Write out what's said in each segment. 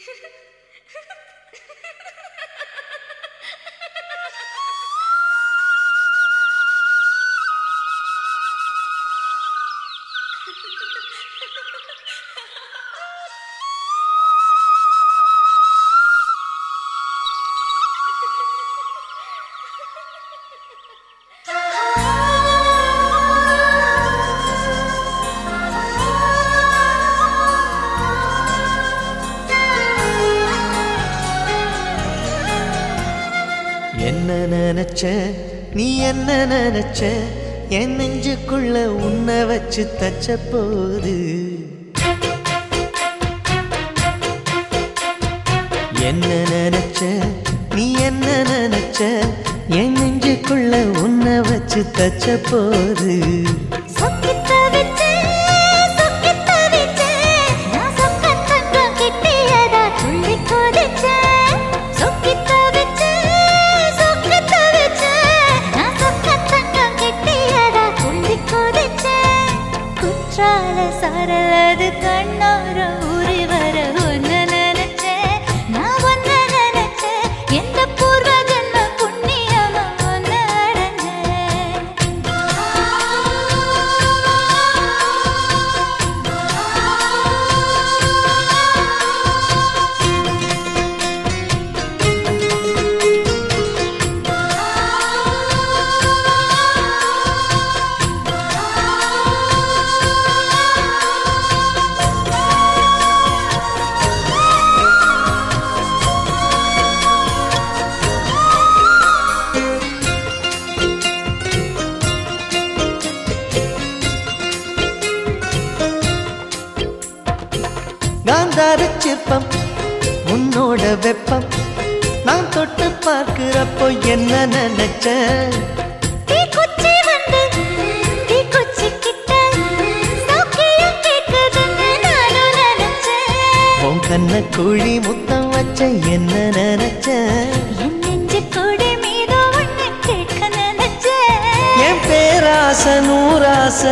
என்ன நினைச்ச நீ என்ன நினைச்ச? என் நெஞ்சுக்குள்ள உன்னை வச்சு தச்ச போது என்ன நினைச்ச? நீ என்ன நினைச்ச? என் நெஞ்சுக்குள்ள உன்னை வச்சு தச்ச போது காந்தார சிற்பம் உன்னோட வெப்பம். நான் தொட்டு பார்க்கிறப்போ என்ன நினைச்ச? கண்ண குழி முத்தம் வச்ச என்ன நினைச்ச? ஆச நூறாச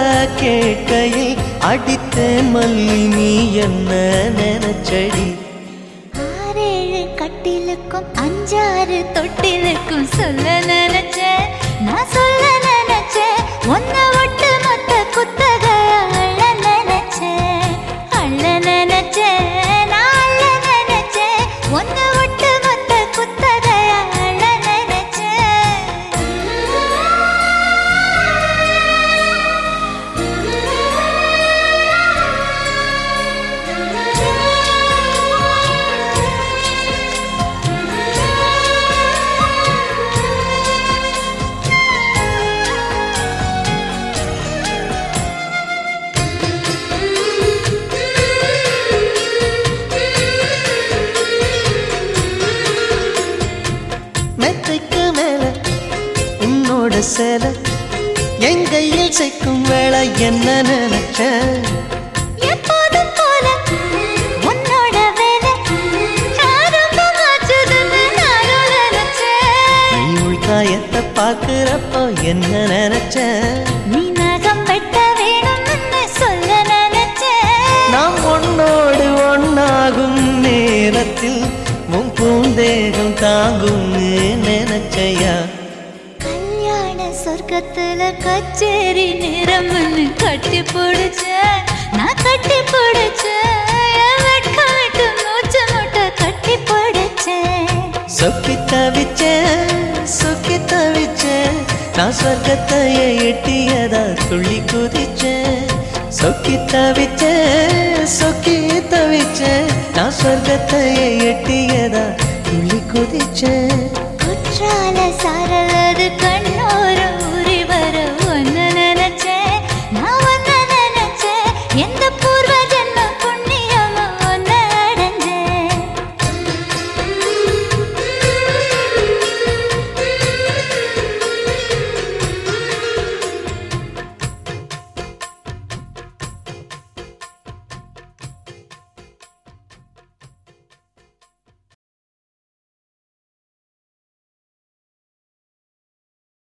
கேட்கையில் அடித்தேன் மல்லி நீ என்ன நினைச்சடி? ஆறேழு கட்டிலுக்கும் அஞ்சாறு தொட்டிலுக்கும் சொல்ல சேலை என் கையில் சேர்க்கும் வேலை என்ன நினைச்ச? உள்காயத்தை பார்க்கிறப்போ என்ன நினைச்ச? நீ நகம் வெட்ட வேணும்னு சொல்ல நினைச்சேன். நாம் ஒன்னோடு ஒன்னாகும் நேரத்தில் உன் பூந்தேகம் தாங்கும்னு நினைச்சையா? சொர்க்கத்துல கச்சேரி நேரம்னு கட்டி பிடிச்சேன் நான் கட்டி வெட்கம் விட்டு மூச்சு முட்டை கட்டி பிடிச்சேன் சொக்கி தவிச்சேன் சொக்கி தவிச்சேன் நான் சொர்க்கத்தையே எட்டியதா துள்ளி குதிச்சேன் சொக்கி தவிச்சேன் சொக்கி தவிச்சேன் நான் சொர்க்கத்தையே எட்டியதா துள்ளி குதிச்சேன் குற்றால சாரலது கண்